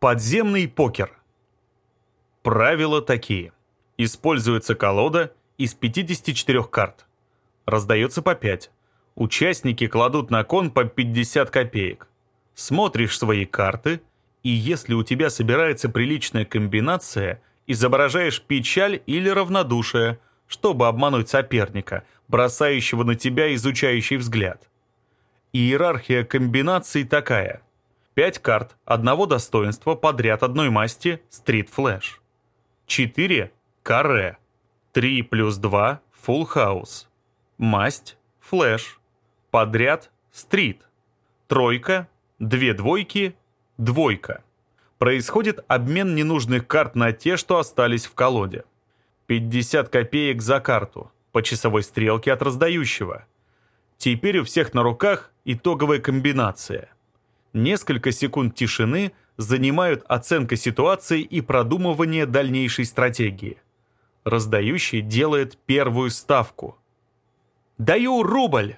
Подземный покер. Правила такие. Используется колода из 54 карт. Раздается по 5. Участники кладут на кон по 50 копеек. Смотришь свои карты, и если у тебя собирается приличная комбинация, изображаешь печаль или равнодушие, чтобы обмануть соперника, бросающего на тебя изучающий взгляд. Иерархия комбинаций такая – 5 карт одного достоинства подряд одной масти Street Flash. 4 каре. 3 плюс 2 Full House. Масть Flash. Подряд Street. Тройка, две двойки, двойка. Происходит обмен ненужных карт на те, что остались в колоде. 50 копеек за карту, по часовой стрелке от раздающего. Теперь у всех на руках итоговая комбинация – Несколько секунд тишины занимают оценка ситуации и продумывание дальнейшей стратегии. Раздающий делает первую ставку. «Даю рубль!»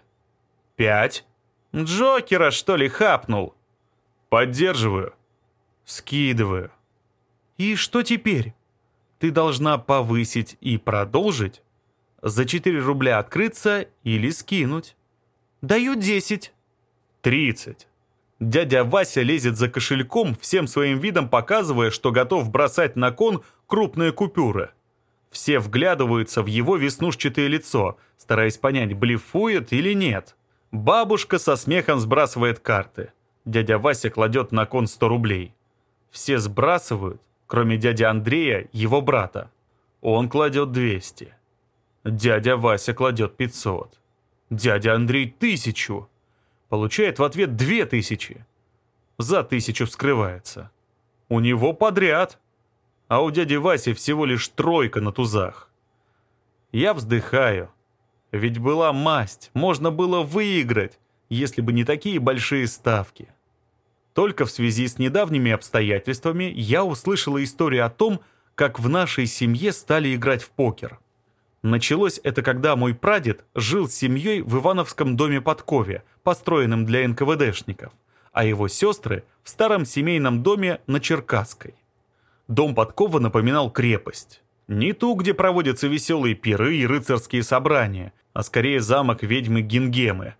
«Пять!» «Джокера, что ли, хапнул?» «Поддерживаю!» «Скидываю!» «И что теперь?» «Ты должна повысить и продолжить?» «За 4 рубля открыться или скинуть?» «Даю 10!» «30!» Дядя Вася лезет за кошельком, всем своим видом показывая, что готов бросать на кон крупные купюры. Все вглядываются в его веснушчатое лицо, стараясь понять, блефует или нет. Бабушка со смехом сбрасывает карты. Дядя Вася кладет на кон 100 рублей. Все сбрасывают, кроме дяди Андрея, его брата. Он кладет 200. Дядя Вася кладет 500. Дядя Андрей – тысячу. Получает в ответ две тысячи. За тысячу вскрывается. У него подряд. А у дяди Васи всего лишь тройка на тузах. Я вздыхаю. Ведь была масть, можно было выиграть, если бы не такие большие ставки. Только в связи с недавними обстоятельствами я услышала историю о том, как в нашей семье стали играть в покер. Началось это, когда мой прадед жил с семьей в Ивановском доме подкове, построенном для НКВДшников, а его сестры в старом семейном доме на Черкасской. Дом подкова напоминал крепость. Не ту, где проводятся веселые пиры и рыцарские собрания, а скорее замок ведьмы Гингемы.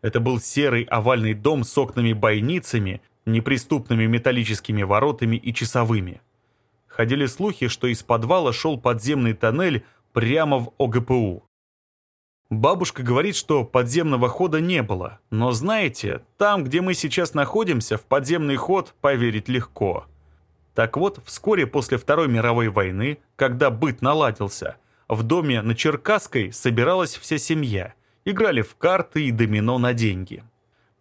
Это был серый овальный дом с окнами-бойницами, неприступными металлическими воротами и часовыми. Ходили слухи, что из подвала шел подземный тоннель прямо в ОГПУ. Бабушка говорит, что подземного хода не было, но знаете, там, где мы сейчас находимся, в подземный ход поверить легко. Так вот, вскоре после Второй мировой войны, когда быт наладился, в доме на Черкасской собиралась вся семья, играли в карты и домино на деньги.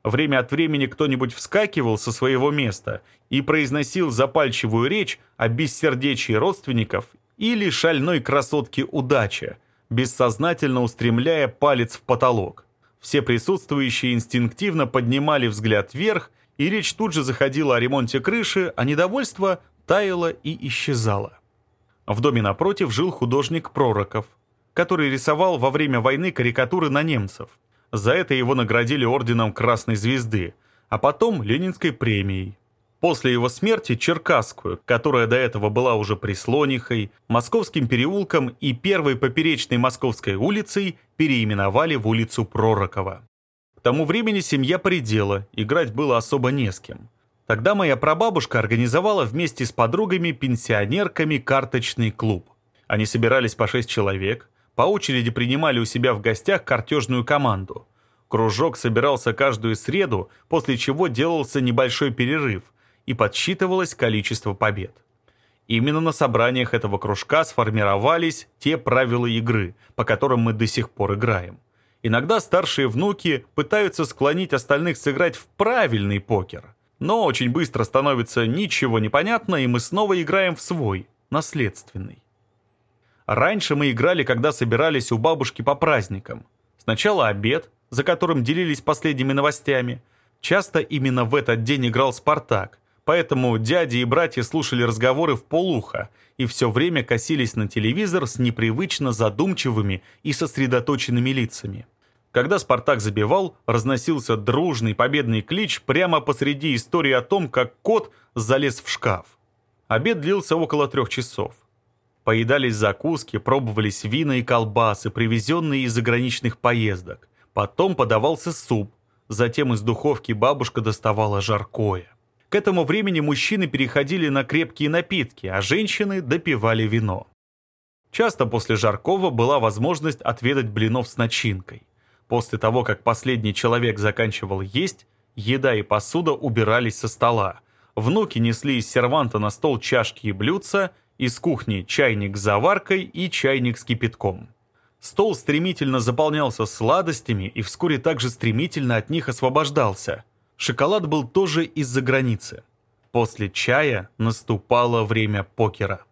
Время от времени кто-нибудь вскакивал со своего места и произносил запальчивую речь о бессердечии родственников или шальной красотке удача, бессознательно устремляя палец в потолок. Все присутствующие инстинктивно поднимали взгляд вверх, и речь тут же заходила о ремонте крыши, а недовольство таяло и исчезало. В доме напротив жил художник Пророков, который рисовал во время войны карикатуры на немцев. За это его наградили орденом Красной Звезды, а потом Ленинской премией. После его смерти Черкасскую, которая до этого была уже преслонихой, Московским переулком и первой поперечной Московской улицей переименовали в улицу Пророкова. К тому времени семья предела, играть было особо не с кем. Тогда моя прабабушка организовала вместе с подругами-пенсионерками карточный клуб. Они собирались по шесть человек, по очереди принимали у себя в гостях картежную команду. Кружок собирался каждую среду, после чего делался небольшой перерыв – и подсчитывалось количество побед. Именно на собраниях этого кружка сформировались те правила игры, по которым мы до сих пор играем. Иногда старшие внуки пытаются склонить остальных сыграть в правильный покер, но очень быстро становится ничего непонятно, и мы снова играем в свой, наследственный. Раньше мы играли, когда собирались у бабушки по праздникам. Сначала обед, за которым делились последними новостями. Часто именно в этот день играл «Спартак», Поэтому дяди и братья слушали разговоры в полуха и все время косились на телевизор с непривычно задумчивыми и сосредоточенными лицами. Когда «Спартак» забивал, разносился дружный победный клич прямо посреди истории о том, как кот залез в шкаф. Обед длился около трех часов. Поедались закуски, пробовались вина и колбасы, привезенные из заграничных поездок. Потом подавался суп, затем из духовки бабушка доставала жаркое. К этому времени мужчины переходили на крепкие напитки, а женщины допивали вино. Часто после жаркого была возможность отведать блинов с начинкой. После того, как последний человек заканчивал есть, еда и посуда убирались со стола. Внуки несли из серванта на стол чашки и блюдца, из кухни чайник с заваркой и чайник с кипятком. Стол стремительно заполнялся сладостями и вскоре также стремительно от них освобождался. Шоколад был тоже из-за границы. После чая наступало время покера.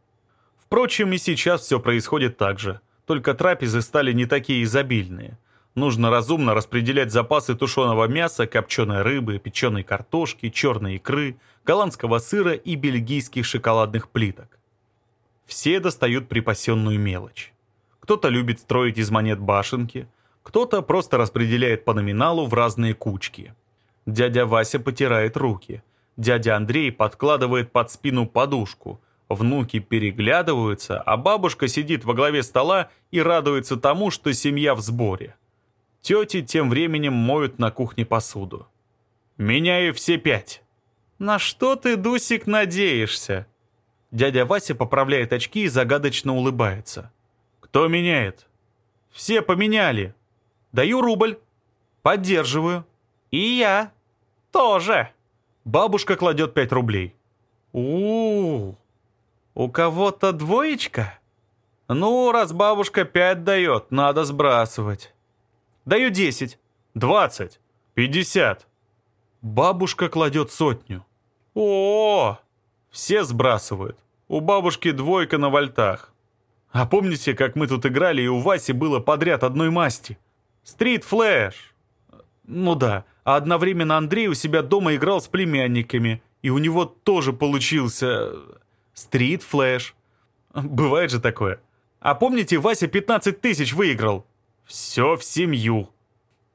Впрочем, и сейчас все происходит так же, только трапезы стали не такие изобильные. Нужно разумно распределять запасы тушеного мяса, копченой рыбы, печеной картошки, черной икры, голландского сыра и бельгийских шоколадных плиток. Все достают припасенную мелочь. Кто-то любит строить из монет башенки, кто-то просто распределяет по номиналу в разные кучки – Дядя Вася потирает руки. Дядя Андрей подкладывает под спину подушку. Внуки переглядываются, а бабушка сидит во главе стола и радуется тому, что семья в сборе. Тети тем временем моют на кухне посуду. «Меняю все пять». «На что ты, Дусик, надеешься?» Дядя Вася поправляет очки и загадочно улыбается. «Кто меняет?» «Все поменяли. Даю рубль. Поддерживаю. И я». «Тоже!» Бабушка кладет пять рублей. у у У кого-то двоечка? Ну, раз бабушка пять дает, надо сбрасывать. Даю 10. 20. 50. Бабушка кладет сотню. О, -о, о Все сбрасывают. У бабушки двойка на вальтах. А помните, как мы тут играли, и у Васи было подряд одной масти? Стрит Флэш. Ну да а одновременно Андрей у себя дома играл с племянниками, и у него тоже получился... стрит-флэш. Бывает же такое. А помните, Вася 15 тысяч выиграл? Все в семью.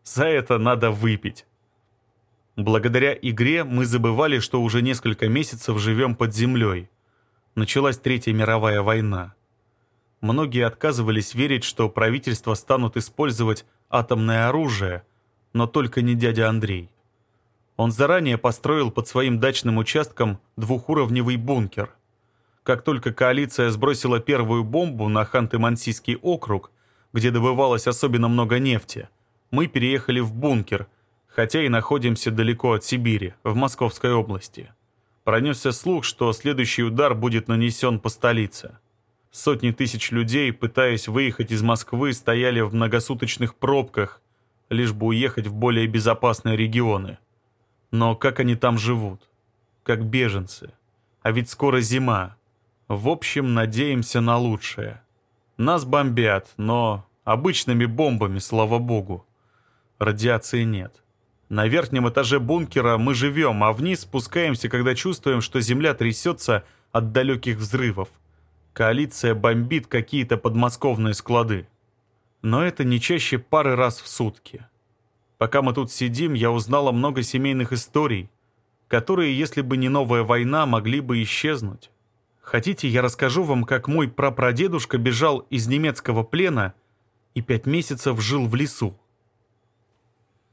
За это надо выпить. Благодаря игре мы забывали, что уже несколько месяцев живем под землей. Началась Третья мировая война. Многие отказывались верить, что правительства станут использовать атомное оружие – но только не дядя Андрей. Он заранее построил под своим дачным участком двухуровневый бункер. Как только коалиция сбросила первую бомбу на Ханты-Мансийский округ, где добывалось особенно много нефти, мы переехали в бункер, хотя и находимся далеко от Сибири, в Московской области. Пронесся слух, что следующий удар будет нанесен по столице. Сотни тысяч людей, пытаясь выехать из Москвы, стояли в многосуточных пробках – лишь бы уехать в более безопасные регионы. Но как они там живут? Как беженцы. А ведь скоро зима. В общем, надеемся на лучшее. Нас бомбят, но обычными бомбами, слава богу. Радиации нет. На верхнем этаже бункера мы живем, а вниз спускаемся, когда чувствуем, что земля трясется от далеких взрывов. Коалиция бомбит какие-то подмосковные склады но это не чаще пары раз в сутки. Пока мы тут сидим, я узнала много семейных историй, которые, если бы не новая война, могли бы исчезнуть. Хотите, я расскажу вам, как мой прапрадедушка бежал из немецкого плена и пять месяцев жил в лесу?